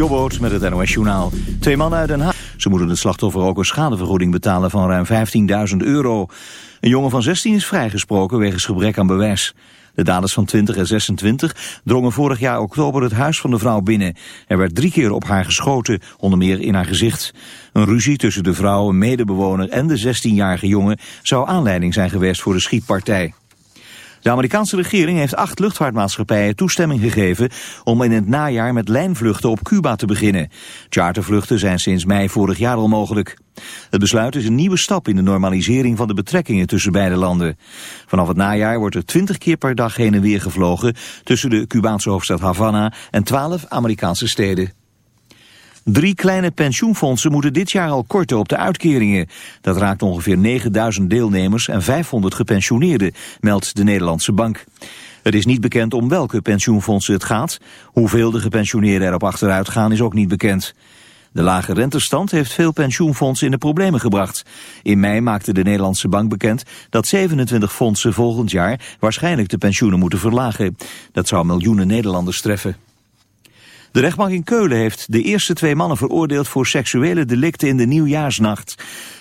Jobboot met het NOS Journaal. Twee mannen uit Den Haag. Ze moeten het slachtoffer ook een schadevergoeding betalen van ruim 15.000 euro. Een jongen van 16 is vrijgesproken wegens gebrek aan bewijs. De daders van 20 en 26 drongen vorig jaar oktober het huis van de vrouw binnen. Er werd drie keer op haar geschoten, onder meer in haar gezicht. Een ruzie tussen de vrouw, een medebewoner en de 16-jarige jongen zou aanleiding zijn geweest voor de schietpartij. De Amerikaanse regering heeft acht luchtvaartmaatschappijen toestemming gegeven om in het najaar met lijnvluchten op Cuba te beginnen. Chartervluchten zijn sinds mei vorig jaar al mogelijk. Het besluit is een nieuwe stap in de normalisering van de betrekkingen tussen beide landen. Vanaf het najaar wordt er 20 keer per dag heen en weer gevlogen tussen de Cubaanse hoofdstad Havana en 12 Amerikaanse steden. Drie kleine pensioenfondsen moeten dit jaar al korten op de uitkeringen. Dat raakt ongeveer 9000 deelnemers en 500 gepensioneerden, meldt de Nederlandse Bank. Het is niet bekend om welke pensioenfondsen het gaat. Hoeveel de gepensioneerden erop achteruit gaan is ook niet bekend. De lage rentestand heeft veel pensioenfondsen in de problemen gebracht. In mei maakte de Nederlandse Bank bekend dat 27 fondsen volgend jaar waarschijnlijk de pensioenen moeten verlagen. Dat zou miljoenen Nederlanders treffen. De rechtbank in Keulen heeft de eerste twee mannen veroordeeld voor seksuele delicten in de nieuwjaarsnacht.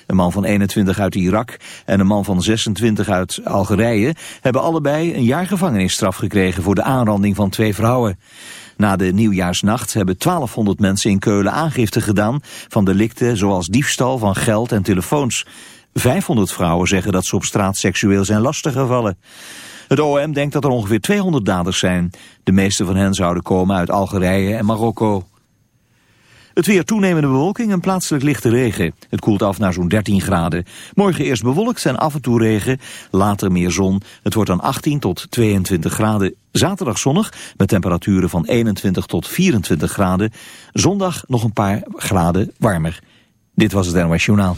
Een man van 21 uit Irak en een man van 26 uit Algerije hebben allebei een jaar gevangenisstraf gekregen voor de aanranding van twee vrouwen. Na de nieuwjaarsnacht hebben 1200 mensen in Keulen aangifte gedaan van delicten zoals diefstal van geld en telefoons. 500 vrouwen zeggen dat ze op straat seksueel zijn lastiggevallen. Het OM denkt dat er ongeveer 200 daders zijn. De meeste van hen zouden komen uit Algerije en Marokko. Het weer toenemende bewolking en plaatselijk lichte regen. Het koelt af naar zo'n 13 graden. Morgen eerst bewolkt en af en toe regen, later meer zon. Het wordt dan 18 tot 22 graden. Zaterdag zonnig met temperaturen van 21 tot 24 graden. Zondag nog een paar graden warmer. Dit was het NOS Journaal.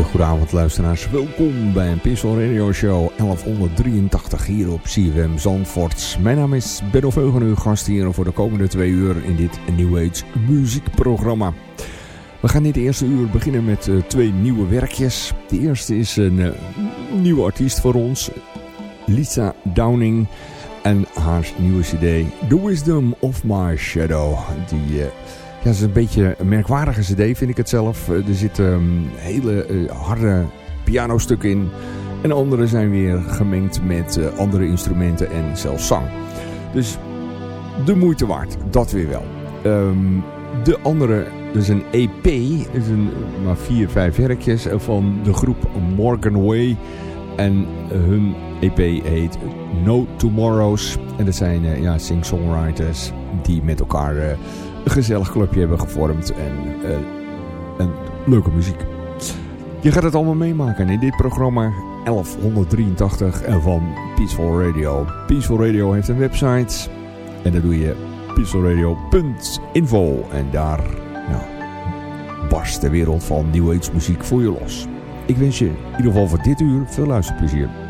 Hele luisteraars, welkom bij een Pistol Radio Show 1183 hier op CWM Zandvoort. Mijn naam is Benno Veugen, uw gast hier voor de komende twee uur in dit New Age muziekprogramma. We gaan dit eerste uur beginnen met uh, twee nieuwe werkjes. De eerste is een uh, nieuwe artiest voor ons, Lisa Downing en haar nieuwe cd The Wisdom of My Shadow. Die... Uh, ja, het is een beetje een merkwaardige cd, vind ik het zelf. Er zitten um, hele uh, harde pianostukken in. En andere zijn weer gemengd met uh, andere instrumenten en zelfs zang. Dus de moeite waard, dat weer wel. Um, de andere, dus een EP, is een, maar vier, vijf werkjes van de groep Morgan Way. En hun EP heet No Tomorrows. En dat zijn ja, sing-songwriters die met elkaar gezellig clubje hebben gevormd en uh, leuke muziek. Je gaat het allemaal meemaken in dit programma 1183 van Peaceful Radio. Peaceful Radio heeft een website en dat doe je peacefulradio.info en daar nou, barst de wereld van Age muziek voor je los. Ik wens je in ieder geval voor dit uur veel luisterplezier.